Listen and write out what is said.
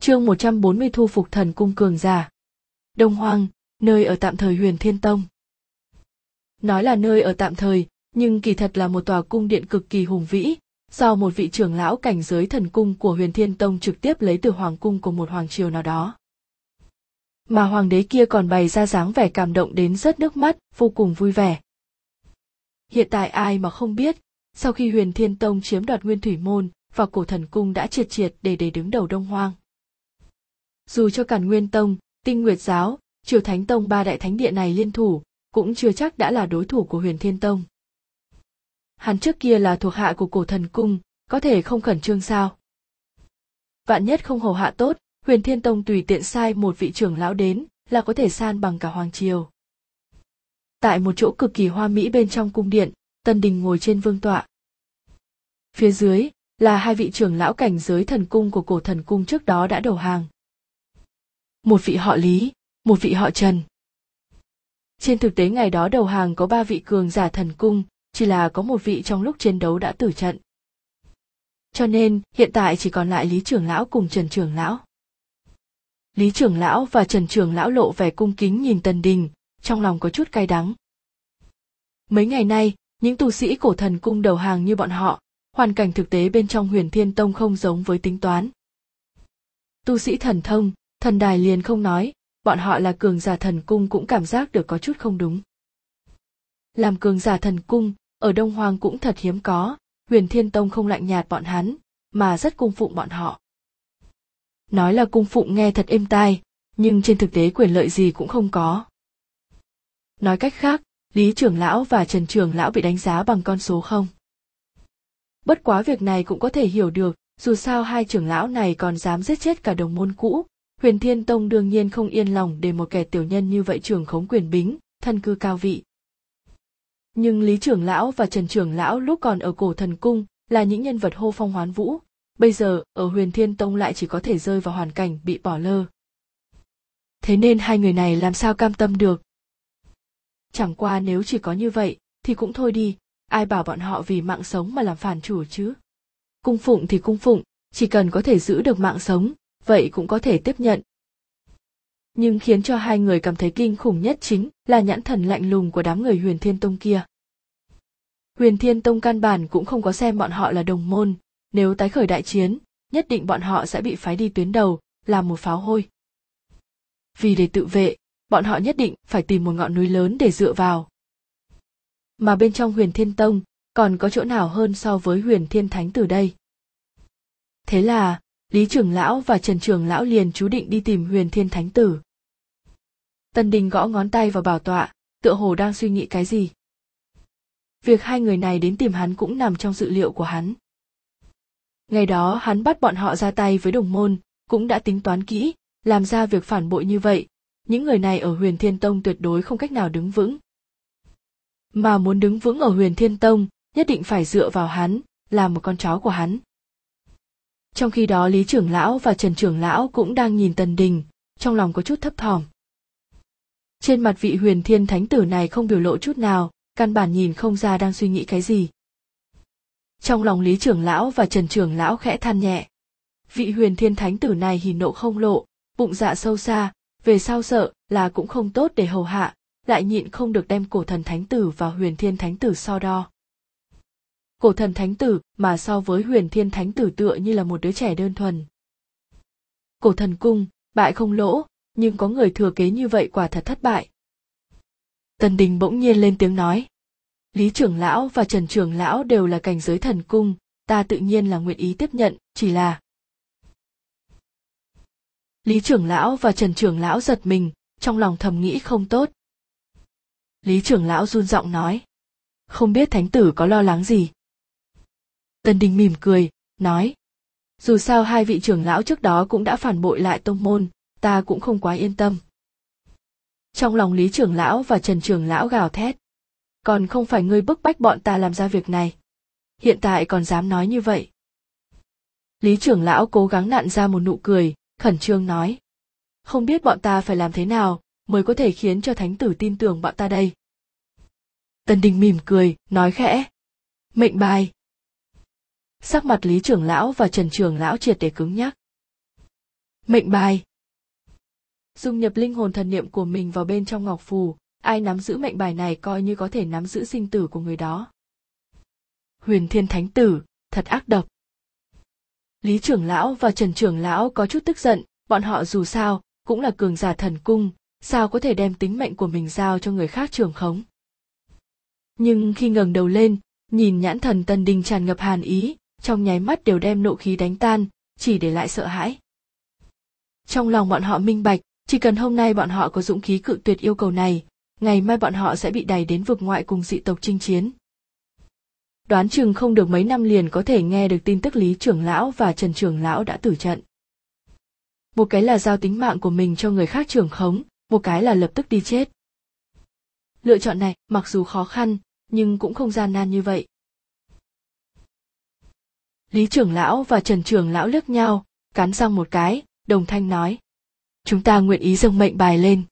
chương 140 thu phục thần cung cường giả. Đông Hoang, nơi ở tạm thời huyền thiên tông. Nói là nơi ở tạm thời, nhưng kỳ thật là một tòa cung điện cực kỳ hùng vĩ, do một vị trưởng lão cảnh giới thần cung của huyền thiên tông trực tiếp lấy từ hoàng cung của một hoàng triều nào đó. Mà hoàng đế kia còn bày ra dáng vẻ cảm động đến rớt nước mắt, vô cùng vui vẻ. Hiện tại ai mà không biết, sau khi huyền thiên tông chiếm đoạt nguyên thủy môn, và cổ thần cung đã triệt triệt để để đứng đầu đông hoang dù cho càn nguyên tông, tinh nguyệt giáo, triều thánh tông ba đại thánh địa này liên thủ, cũng chưa chắc đã là đối thủ của huyền thiên tông. Hắn trước kia là thuộc hạ của cổ thần cung, có thể không khẩn trương sao? Vạn nhất không hầu hạ tốt, huyền thiên tông tùy tiện sai một vị trưởng lão đến, là có thể san bằng cả hoàng triều. Tại một chỗ cực kỳ hoa mỹ bên trong cung điện, tân đình ngồi trên vương tọa. Phía dưới, là hai vị trưởng lão cảnh giới thần cung của cổ thần cung trước đó đã đầu hàng một vị họ lý, một vị họ trần. Trên thực tế ngày đó đầu hàng có ba vị cường giả thần cung, chỉ là có một vị trong lúc chiến đấu đã tử trận. Cho nên, hiện tại chỉ còn lại lý trưởng lão cùng trần trưởng lão. Lý trưởng lão và trần trưởng lão lộ vẻ cung kính nhìn tần đình, trong lòng có chút cay đắng. Mấy ngày nay, những tu sĩ cổ thần cung đầu hàng như bọn họ, hoàn cảnh thực tế bên trong huyền thiên tông không giống với tính toán. Tu sĩ thần thông thần đài liền không nói, bọn họ là cường giả thần cung cũng cảm giác được có chút không đúng. Làm cường giả thần cung, ở đông hoàng cũng thật hiếm có, huyền thiên tông không lạnh nhạt bọn hắn, mà rất cung phụng bọn họ. Nói là cung phụng nghe thật êm tai, nhưng trên thực tế quyền lợi gì cũng không có. Nói cách khác, lý trưởng lão và trần trưởng lão bị đánh giá bằng con số không. Bất quá việc này cũng có thể hiểu được, dù sao hai trưởng lão này còn dám giết chết cả đồng môn cũ huyền thiên tông đương nhiên không yên lòng để một kẻ tiểu nhân như vậy trưởng khống quyền bính, thân cư cao vị. Nhưng lý trưởng lão và trần trưởng lão lúc còn ở cổ thần cung là những nhân vật hô phong hoán vũ. Bây giờ, ở huyền thiên tông lại chỉ có thể rơi vào hoàn cảnh bị bỏ lơ. Thế nên hai người này làm sao cam tâm được? Chẳng qua nếu chỉ có như vậy, thì cũng thôi đi. Ai bảo bọn họ vì mạng sống mà làm phản chủ chứ? Cung phụng thì cung phụng, chỉ cần có thể giữ được mạng sống vậy cũng có thể tiếp nhận. Nhưng khiến cho hai người cảm thấy kinh khủng nhất chính là nhãn thần lạnh lùng của đám người huyền thiên tông kia. Huyền thiên tông căn bản cũng không có xem bọn họ là đồng môn. Nếu tái khởi đại chiến, nhất định bọn họ sẽ bị phái đi tuyến đầu, làm một pháo hôi. Vì để tự vệ, bọn họ nhất định phải tìm một ngọn núi lớn để dựa vào. Mà bên trong huyền thiên tông, còn có chỗ nào hơn so với huyền thiên thánh từ đây? Thế là lý trưởng lão và trần trưởng lão liền chú định đi tìm huyền thiên thánh tử. Tân đình gõ ngón tay vào bảo tọa, tựa hồ đang suy nghĩ cái gì. Việc hai người này đến tìm hắn cũng nằm trong dự liệu của hắn. Ngày đó hắn bắt bọn họ ra tay với đồng môn, cũng đã tính toán kỹ, làm ra việc phản bội như vậy. Những người này ở huyền thiên tông tuyệt đối không cách nào đứng vững. Mà muốn đứng vững ở huyền thiên tông, nhất định phải dựa vào hắn, là một con chó của hắn trong khi đó lý trưởng lão và trần trưởng lão cũng đang nhìn tần đình, trong lòng có chút thấp thỏm. Trên mặt vị huyền thiên thánh tử này không biểu lộ chút nào, căn bản nhìn không ra đang suy nghĩ cái gì. Trong lòng lý trưởng lão và trần trưởng lão khẽ than nhẹ. Vị huyền thiên thánh tử này hỉ nộ không lộ, bụng dạ sâu xa, về sau sợ là cũng không tốt để hầu hạ, lại nhịn không được đem cổ thần thánh tử và huyền thiên thánh tử so đo cổ thần thánh tử, mà so với huyền thiên thánh tử tựa như là một đứa trẻ đơn thuần. Cổ thần cung, bại không lỗ, nhưng có người thừa kế như vậy quả thật thất bại. Tần đình bỗng nhiên lên tiếng nói, lý trưởng lão và trần trưởng lão đều là cảnh giới thần cung, ta tự nhiên là nguyện ý tiếp nhận, chỉ là lý trưởng lão và trần trưởng lão giật mình, trong lòng thầm nghĩ không tốt. Lý trưởng lão run giọng nói, không biết thánh tử có lo lắng gì tân đình mỉm cười, nói, dù sao hai vị trưởng lão trước đó cũng đã phản bội lại tông môn, ta cũng không quá yên tâm. Trong lòng lý trưởng lão và trần trưởng lão gào thét, còn không phải ngươi bức bách bọn ta làm ra việc này. Hiện tại còn dám nói như vậy. Lý trưởng lão cố gắng nặn ra một nụ cười, khẩn trương nói, không biết bọn ta phải làm thế nào mới có thể khiến cho thánh tử tin tưởng bọn ta đây. Tần đình mỉm cười, nói khẽ, mệnh bài sắc mặt lý trưởng lão và trần trưởng lão triệt để cứng nhắc. Mệnh bài. Dung nhập linh hồn thần niệm của mình vào bên trong ngọc phù, ai nắm giữ mệnh bài này coi như có thể nắm giữ sinh tử của người đó. Huyền thiên thánh tử, thật ác độc. Lý trưởng lão và trần trưởng lão có chút tức giận, bọn họ dù sao cũng là cường giả thần cung, sao có thể đem tính mệnh của mình giao cho người khác trưởng khống? Nhưng khi ngẩng đầu lên, nhìn nhãn thần tân đình tràn ngập hàn ý trong nháy mắt đều đem nộ khí đánh tan, chỉ để lại sợ hãi. Trong lòng bọn họ minh bạch, chỉ cần hôm nay bọn họ có dũng khí cự tuyệt yêu cầu này, ngày mai bọn họ sẽ bị đẩy đến vực ngoại cùng dị tộc chinh chiến. Đoán chừng không được mấy năm liền có thể nghe được tin tức lý trưởng lão và trần trưởng lão đã tử trận. Một cái là giao tính mạng của mình cho người khác trưởng khống, một cái là lập tức đi chết. Lựa chọn này, mặc dù khó khăn, nhưng cũng không gian nan như vậy lý trưởng lão và trần trưởng lão liếc nhau, cắn răng một cái, đồng thanh nói, chúng ta nguyện ý dâng mệnh bài lên.